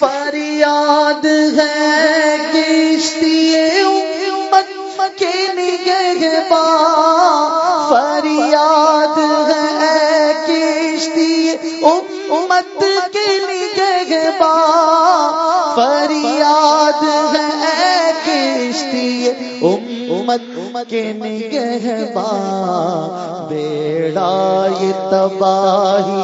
فریاد ہے کشتی امت کے نگہبا فریاد ہے کشتی امت کے نگہبا فریاد ہے کشتی امت کے نگہبا بیڑا یہ تباہی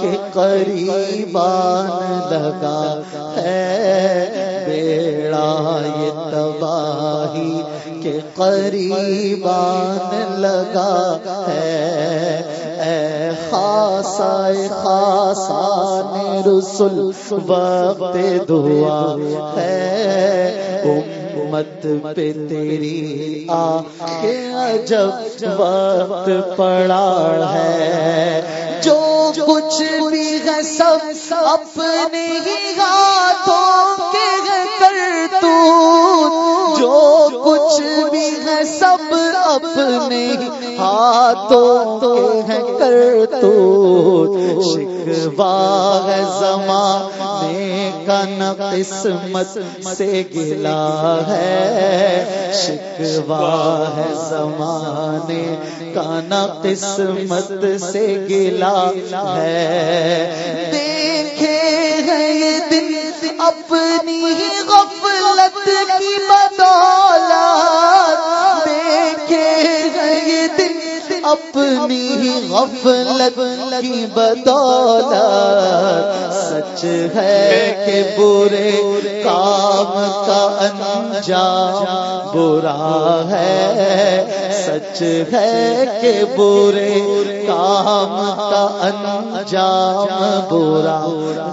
کے قریبان لگا ہے۔ بیڑا یہ تباہی کے قریبان لگا ہے۔ اے خاصا خاصا رسول، وقت دعا ہے۔ امت پہ تیری آ کے عجب وقت پڑا ہے جو کچھ بھی ہے سب اپنے ہی ہاتھوں کے کر تو جو کچھ بھی ہے سب اپنے ہی ہاتھوں کے ہے کر تو شکوا ہے زمانے کا نہ قسمت سے گلا ہے۔ شکوا ہے زمانے کا نہ قسمت سے گلا ہے۔ دیکھے ہیں یہ دن اپنی غفلت کی بدولت اپنی ہی غفلت کی بدولت سچ ہے کہ برے کام کا انجام برا ہے۔ سچ ہے کہ برے کام کا انجام برا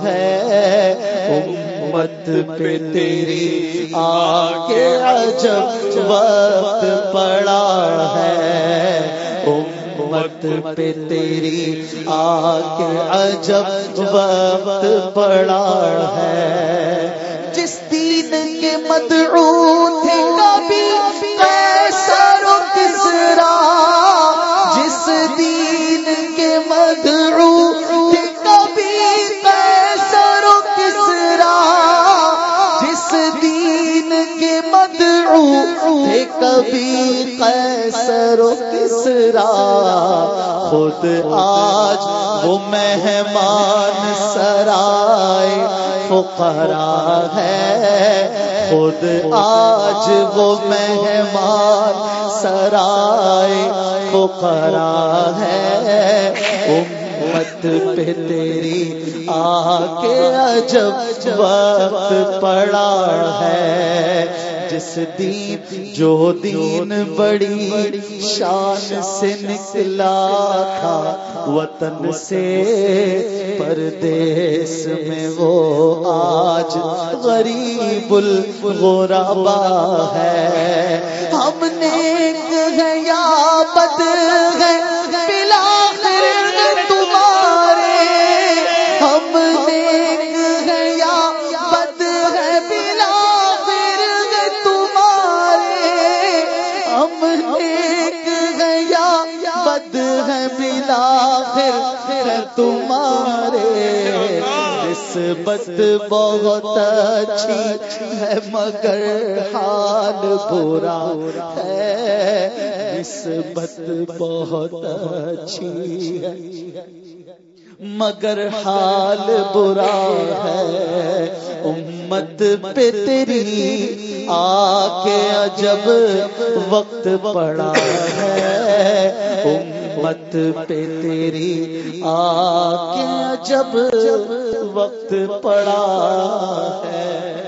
ہے۔ امت پہ تیری آ کے عجب وقت پڑا ہے۔ امت پہ تیری آ کے عجب وقت پڑا ہے۔ جس دین کے مدعو کبھی قیصر و کسرا خود آج وہ مہمان سرائے فقرا ہے۔ خود آج وہ مہمان سرائے فقرا ہے۔ امت پہ تیری آ کے عجب وقت پڑا ہے۔ جس دین جو دین بڑی شان سے نکلا تھا، وطن سے پردیس میں وہ آج غریب الغربا ہے۔ ہم نیک ہے یا بد ہے تمہارے نسبت بہت اچھی ہے، مگر حال برا ہے۔ نسبت بہت اچھی ہے، مگر حال برا ہے۔ امت پہ تیری آ کے عجب وقت پڑا ہے۔ امت پہ تیری آ کے جب وقت پڑا ہے۔